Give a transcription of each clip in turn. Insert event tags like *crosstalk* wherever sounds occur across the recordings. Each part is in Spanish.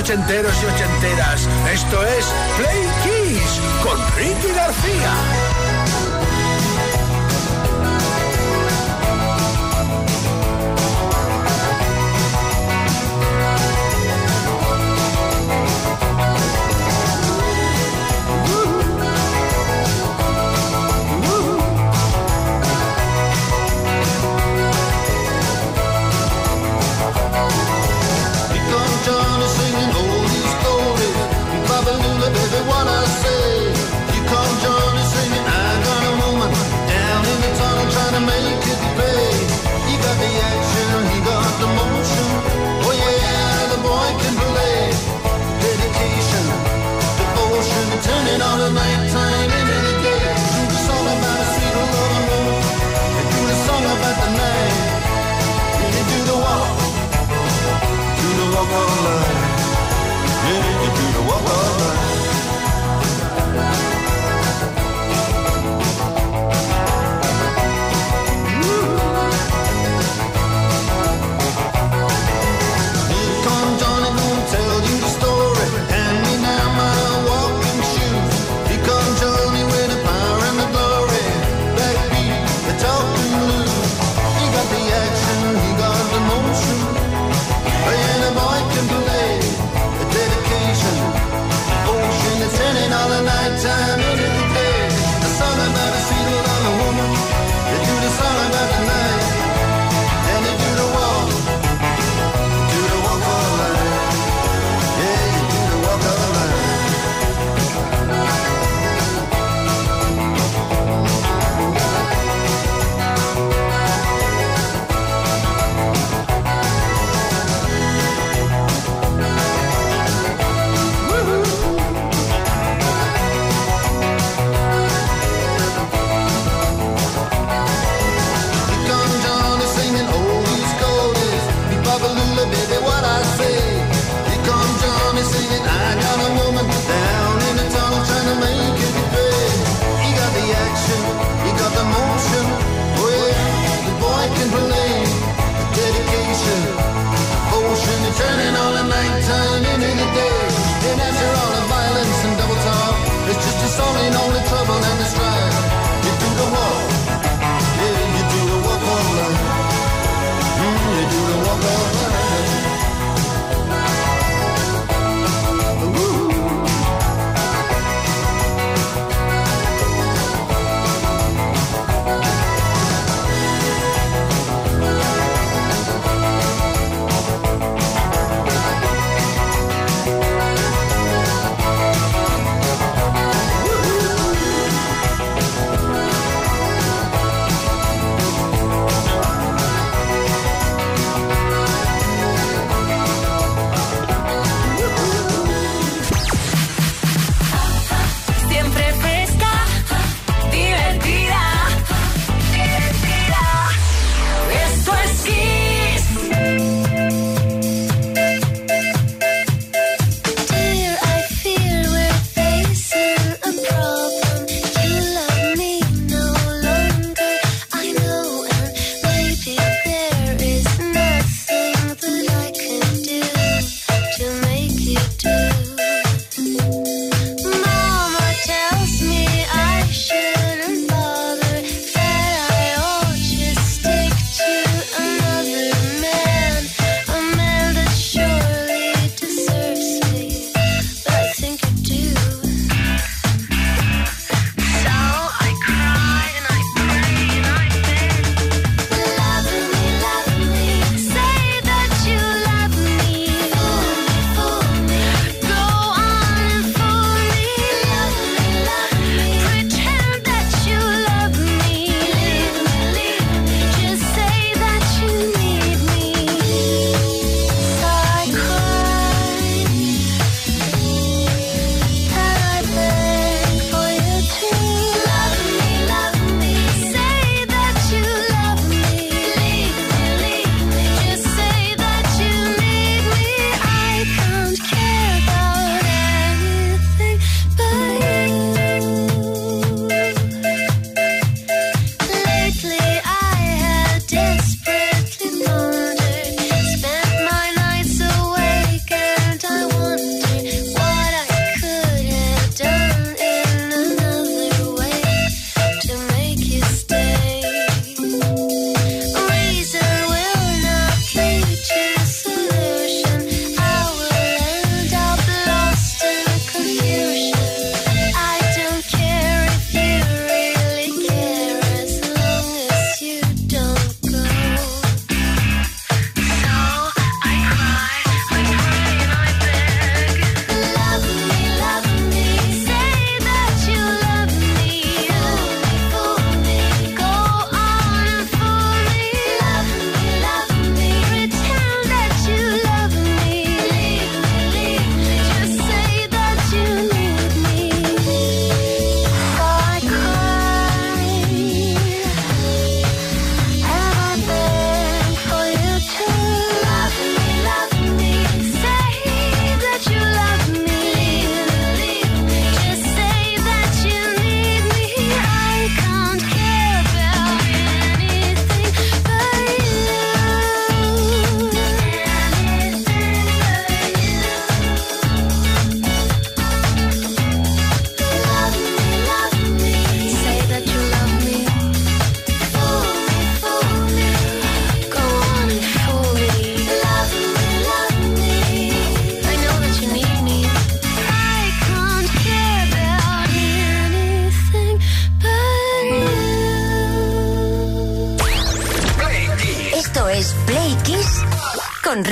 ochenteros y ochenteras. Esto es Play Kiss con Ricky García.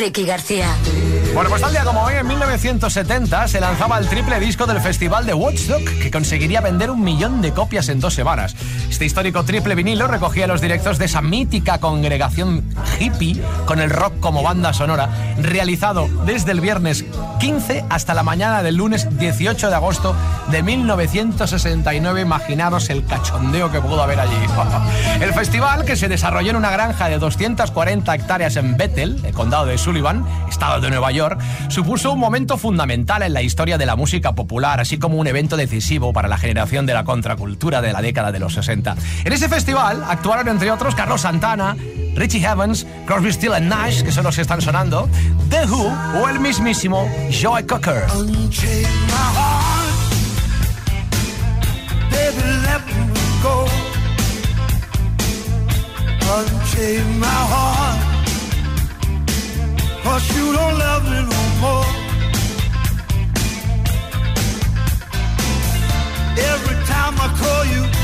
Ricky García. Bueno, pues tal día como hoy, en 1970, se lanzaba el triple disco del festival de Woodstock, que conseguiría vender un millón de copias en dos semanas. Este histórico triple vinilo recogía los directos de esa mítica congregación hippie con el rock como banda sonora, realizado desde el viernes 15 hasta la mañana del lunes 18 de agosto de 1969. Imaginaros el cachondeo que pudo haber allí. *laughs* El festival, que se desarrolló en una granja de 240 hectáreas en Bethel, el condado de Sullivan, estado de Nueva York, supuso un momento fundamental en la historia de la música popular, así como un evento decisivo para la generación de la contracultura de la década de los 60. En ese festival actuaron, entre otros, Carlos Santana, Richie Evans, Crosby, Still Nash, que son los que están sonando, The Who o el mismísimo Joy Cocker. Cause you don't love me no more. Every time I call you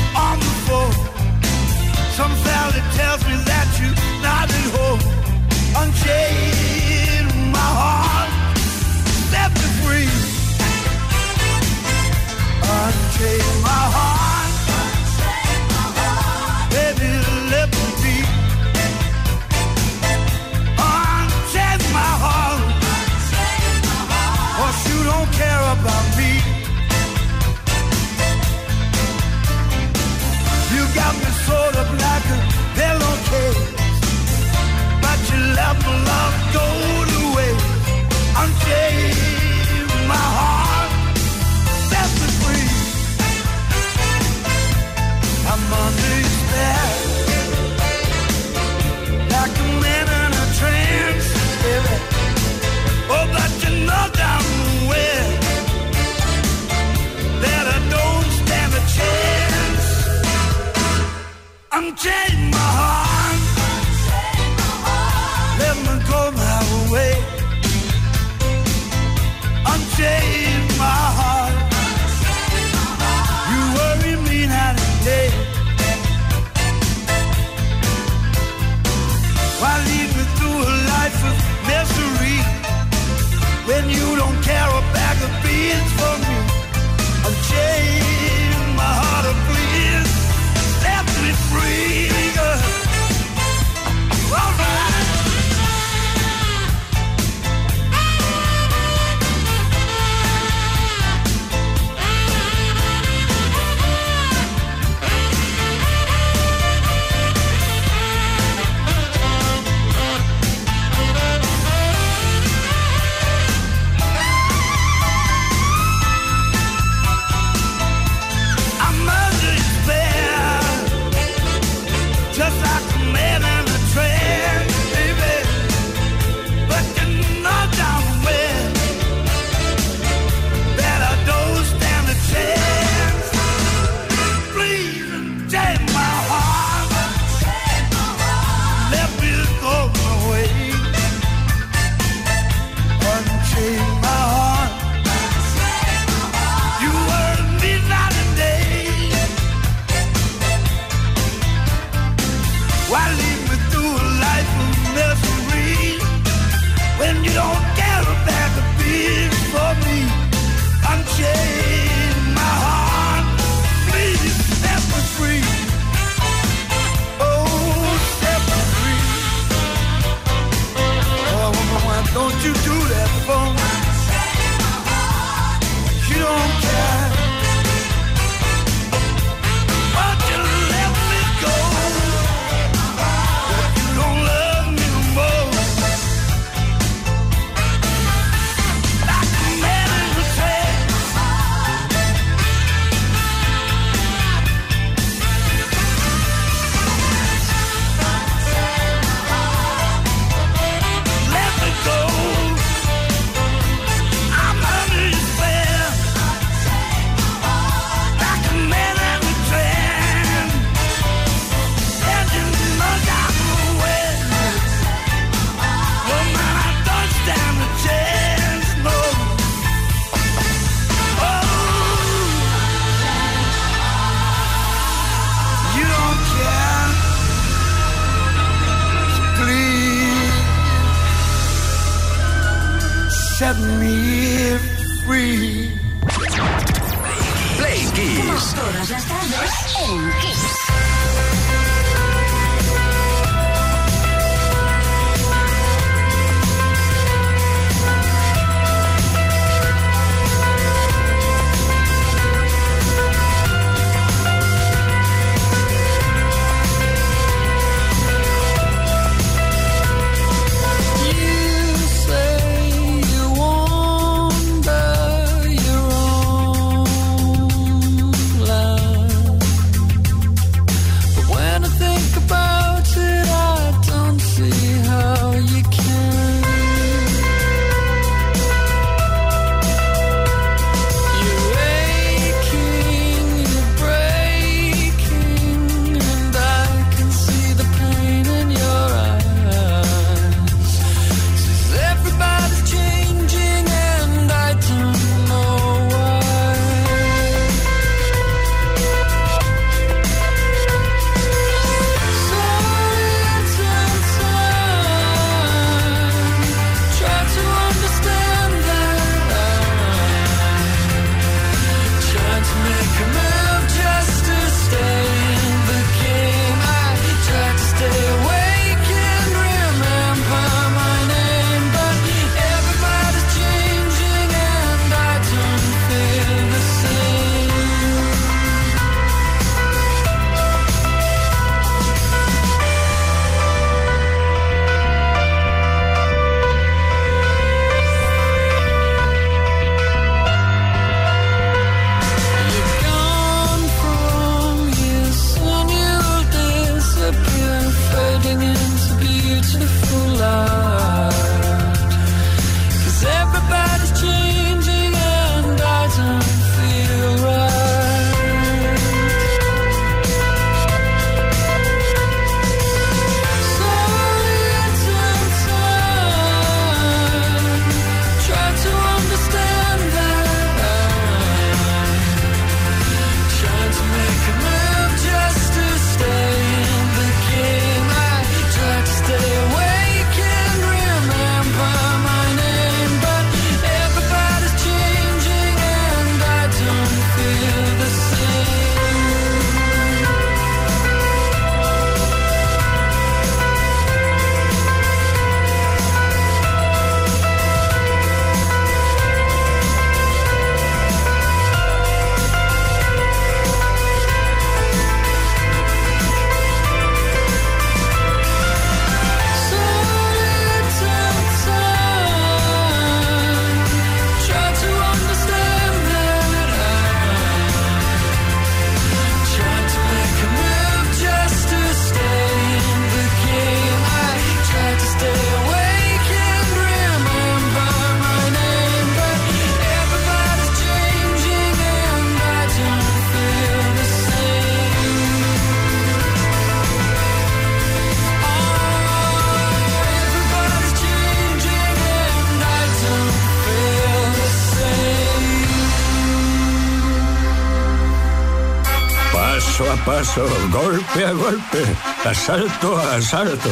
paso, golpe a golpe, asalto a asalto.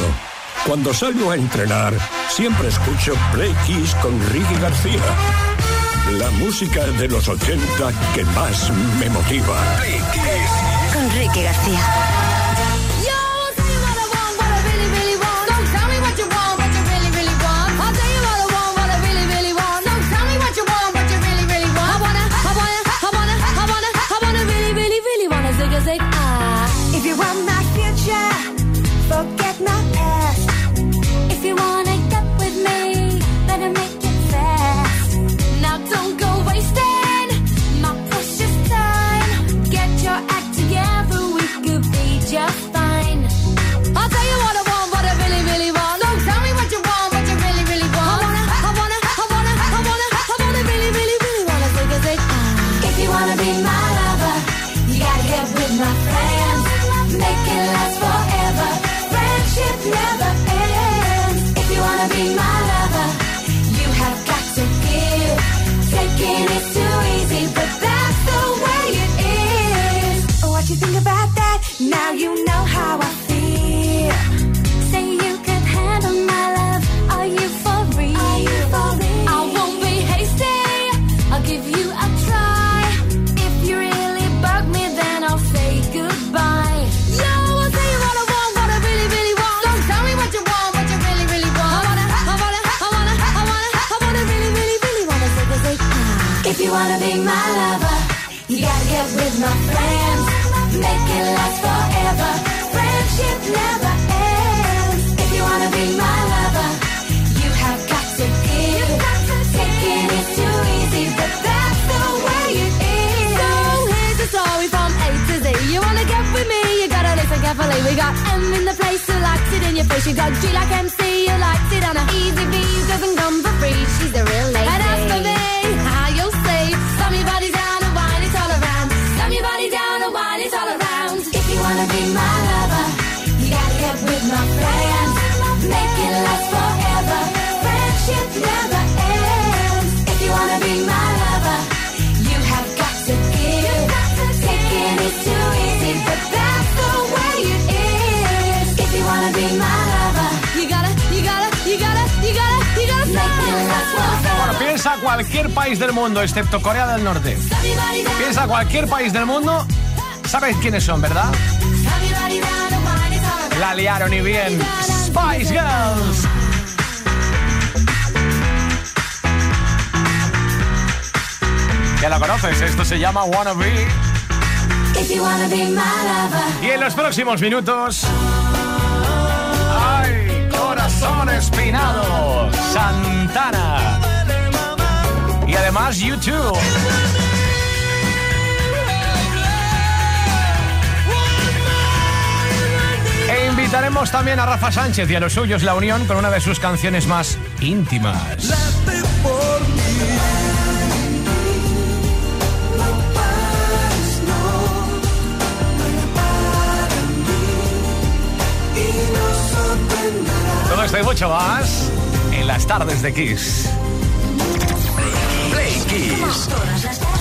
Cuando salgo a entrenar, siempre escucho Play Kiss con Ricky García. La música de los 80 que más me motiva. Play Kiss. Con Ricky García. Your face. You got G like MC who likes it on a easy V doesn't come for free. She's the real cualquier país del mundo, excepto Corea del Norte. Piensa cualquier país del mundo. ¿Sabes quiénes son, verdad? La liaron y bien. Spice Girls. Ya la conoces, esto se llama Wanna Be. Y en los próximos minutos. ¡Ay! Corazón espinado. Santana. Además, YouTube. E Felicitaremos también a Rafa Sánchez y a los suyos La Unión con una de sus canciones más íntimas. Todo esto y mucho más en las tardes de Kiss. Play Kiss. Todas las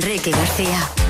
Ricky García.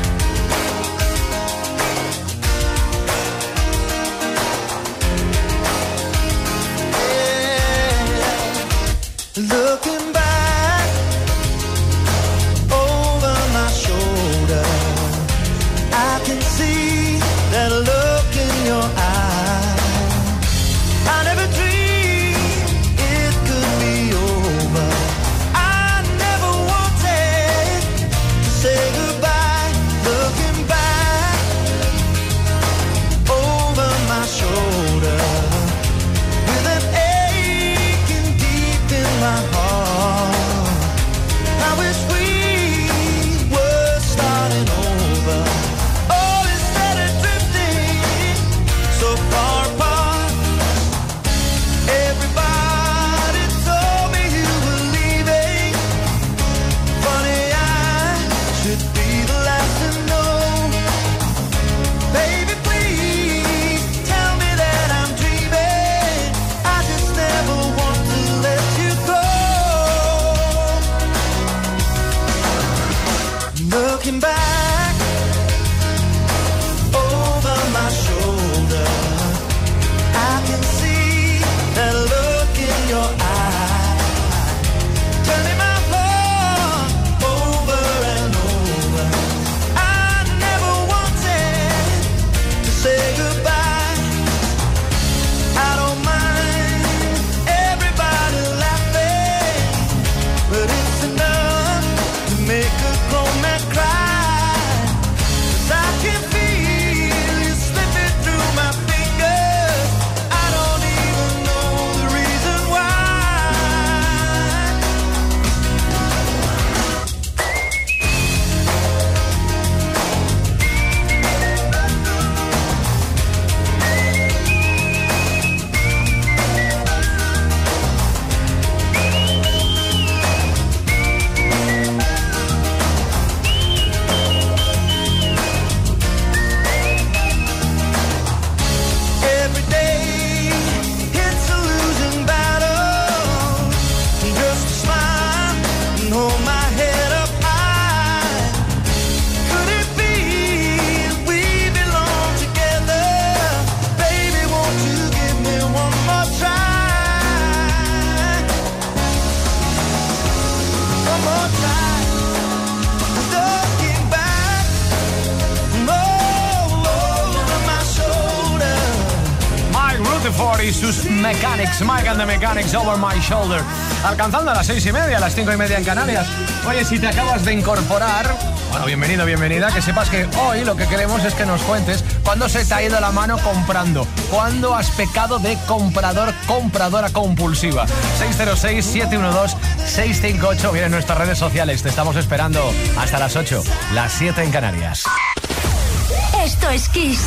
Mike and the Mechanics Over My Shoulder. Alcanzando a las seis y media, a las cinco y media en Canarias. Oye, si te acabas de incorporar, bueno, bienvenido, bienvenida, que sepas que hoy lo que queremos es que nos cuentes cuándo se te ha ido la mano comprando, cuándo has pecado de comprador, compradora compulsiva. 606-712-658, vienen nuestras redes sociales, te estamos esperando hasta las 8, las 7 en Canarias. Esto es Kiss.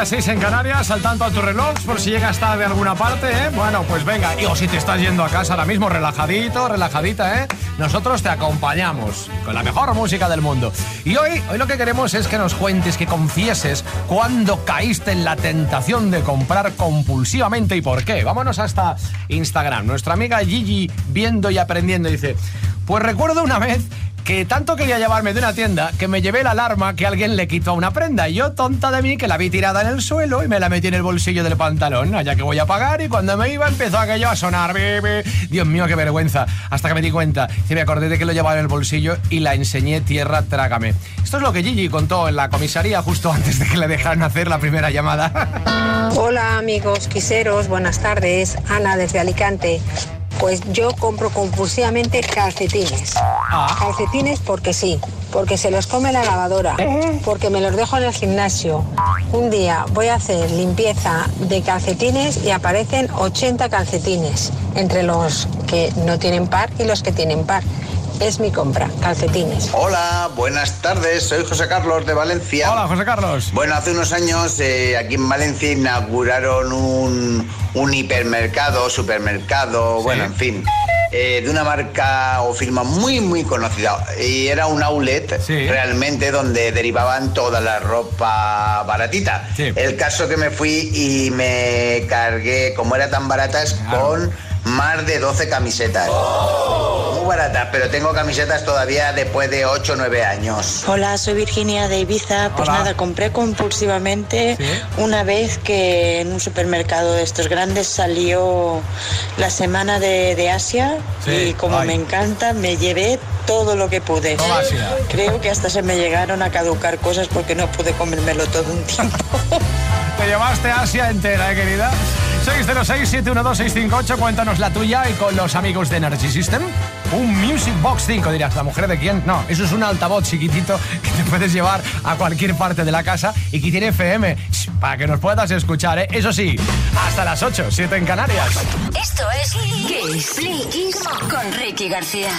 Las 7, las 6 en Canarias, al tanto a tu reloj por si llegas tarde a alguna parte, ¿eh? Bueno, pues venga, y o si te estás yendo a casa ahora mismo, relajadito, relajadita, ¿eh? Nosotros te acompañamos con la mejor música del mundo. Y hoy, hoy lo que queremos es que nos cuentes, que confieses cuándo caíste en la tentación de comprar compulsivamente y por qué. Vámonos hasta Instagram. Nuestra amiga Gigi, viendo y aprendiendo, dice, pues recuerdo una vez que tanto quería llevarme de una tienda que me llevé la alarma que alguien le quitó una prenda. Y yo, tonta de mí, que la vi tirada en el suelo y me la metí en el bolsillo del pantalón, allá que voy a pagar. Y cuando me iba, empezó aquello a sonar. Bebe. Dios mío, qué vergüenza. Hasta que me di cuenta, que me acordé de que lo llevaba en el bolsillo y la enseñé tierra, trágame. Esto es lo que Gigi contó en la comisaría justo antes de que le dejaran hacer la primera llamada. Hola amigos quiseros, buenas tardes. Ana desde Alicante. Pues yo compro compulsivamente calcetines. Calcetines porque sí, porque se los come la lavadora, porque me los dejo en el gimnasio. Un día voy a hacer limpieza de calcetines y aparecen 80 calcetines, entre los que no tienen par y los que tienen par. Es mi compra, calcetines. Hola, buenas tardes, soy José Carlos de Valencia. Hola, José Carlos. Bueno, hace unos años eh, aquí en Valencia inauguraron un, un hipermercado, supermercado, bueno, en fin, eh, de una marca o firma muy, muy conocida. Y era un outlet realmente donde derivaban toda la ropa baratita. El caso que me fui y me cargué, como era tan baratas, con más de 12 camisetas. Muy baratas, pero tengo camisetas todavía después de 8 o 9 años. Hola, soy Virginia de Ibiza. Pues nada, compré compulsivamente una vez que en un supermercado de estos grandes salió la semana de, de Asia Sí, y como ay. me encanta, me llevé todo lo que pude. Toma Asia. Creo que hasta se me llegaron a caducar cosas porque no pude comérmelo todo un tiempo. *laughs* Te llevaste Asia entera, ¿eh, querida? 606-712-658, cuéntanos la tuya y con los amigos de Energy System. Un Music Box 5, dirás, ¿la mujer de quién? No, eso es un altavoz chiquitito *laughs* que te puedes llevar a cualquier parte de la casa y que tiene FM, para que nos puedas escuchar, ¿eh? Eso sí, hasta las 8, 7 en Canarias. Esto es Kiss. Kiss con Ricky García.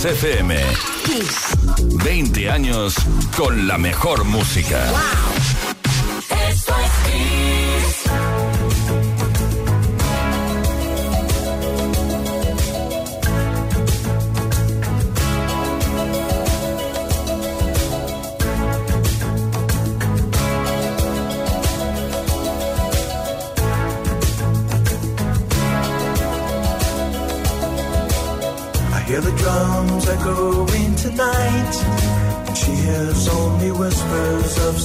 Kiss FM. Kiss. 20 años con la mejor música. Wow.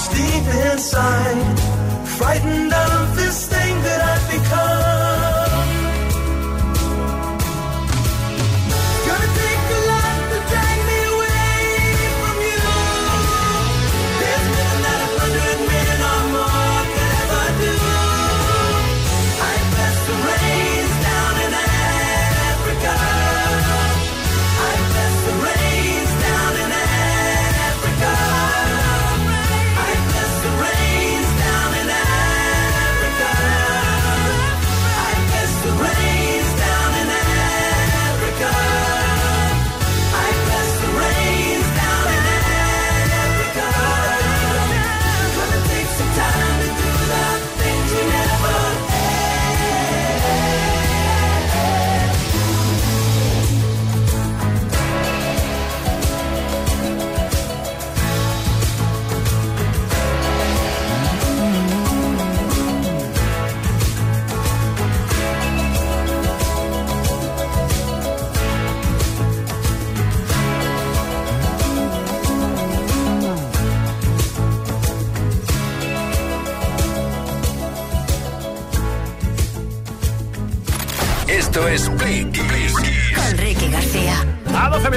what's deep inside. Frightened of this thing that I've become.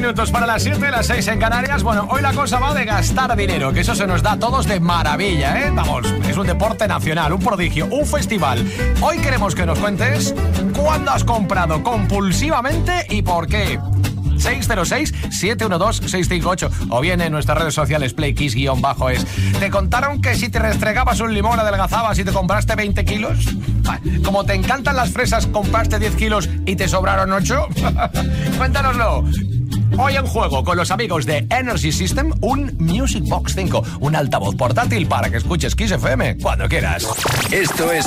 minutos para las 7, las 6 en Canarias. Bueno, hoy la cosa va de gastar dinero, que eso se nos da a todos de maravilla, ¿eh? Vamos, es un deporte nacional, un prodigio, un festival. Hoy queremos que nos cuentes cuándo has comprado compulsivamente y por qué. 606-712-658 o bien en nuestras redes sociales playkiss-es. ¿Te contaron que si te restregabas un limón adelgazabas y te compraste 20 kilos? Ah, Como te encantan las fresas, compraste 10 kilos y te sobraron 8? *laughs* Cuéntanoslo. Hoy en juego con los amigos de Energy System un Music Box 5, un altavoz portátil para que escuches Kiss FM cuando quieras. Esto es...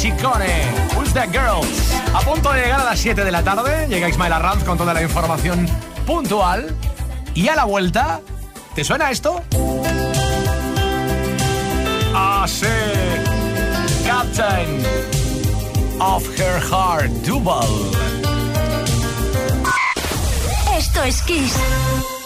chicone. Who's that girl? A punto de llegar a las 7 de la tarde, llega Ismael Arranz con toda la información puntual. Y a la vuelta, ¿te suena esto? Ah. Captain of Her Heart, Duval. Esto es Kiss.